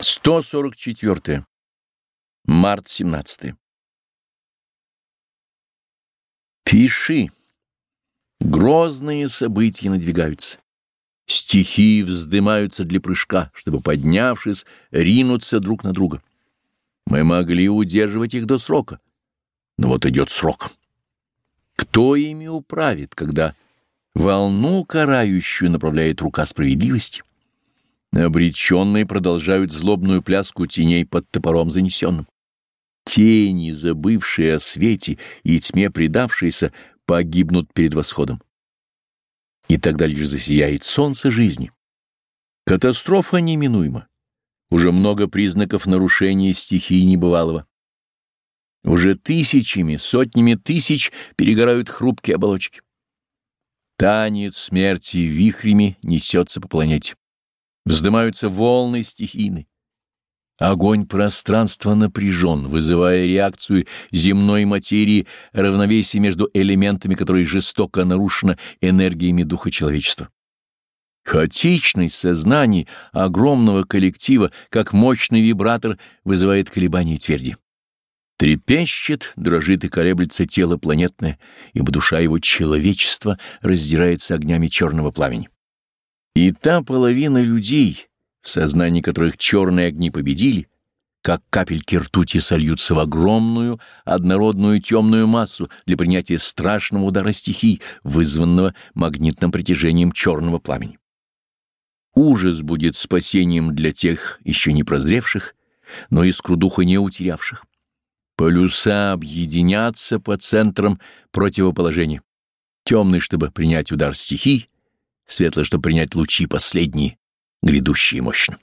144. Март 17. Пиши. Грозные события надвигаются. Стихии вздымаются для прыжка, чтобы, поднявшись, ринуться друг на друга. Мы могли удерживать их до срока, но вот идет срок. Кто ими управит, когда волну карающую направляет рука справедливости? Обреченные продолжают злобную пляску теней под топором занесенным. Тени, забывшие о свете и тьме предавшиеся, погибнут перед восходом. И тогда лишь засияет солнце жизни. Катастрофа неминуема. Уже много признаков нарушения стихии небывалого. Уже тысячами, сотнями тысяч перегорают хрупкие оболочки. Танец смерти вихрями несется по планете вздымаются волны стихийны. Огонь пространства напряжен, вызывая реакцию земной материи, равновесие между элементами, которые жестоко нарушено энергиями духа человечества. Хаотичность сознаний огромного коллектива, как мощный вибратор, вызывает колебания тверди. Трепещет, дрожит и колеблется тело планетное, ибо душа его человечества раздирается огнями черного пламени. И та половина людей, в сознании которых черные огни победили, как капельки ртути сольются в огромную, однородную темную массу для принятия страшного удара стихий, вызванного магнитным притяжением черного пламени. Ужас будет спасением для тех, еще не прозревших, но искру духа не утерявших. Полюса объединятся по центрам противоположения. Темный, чтобы принять удар стихий, светлое, чтобы принять лучи последние, грядущие мощно.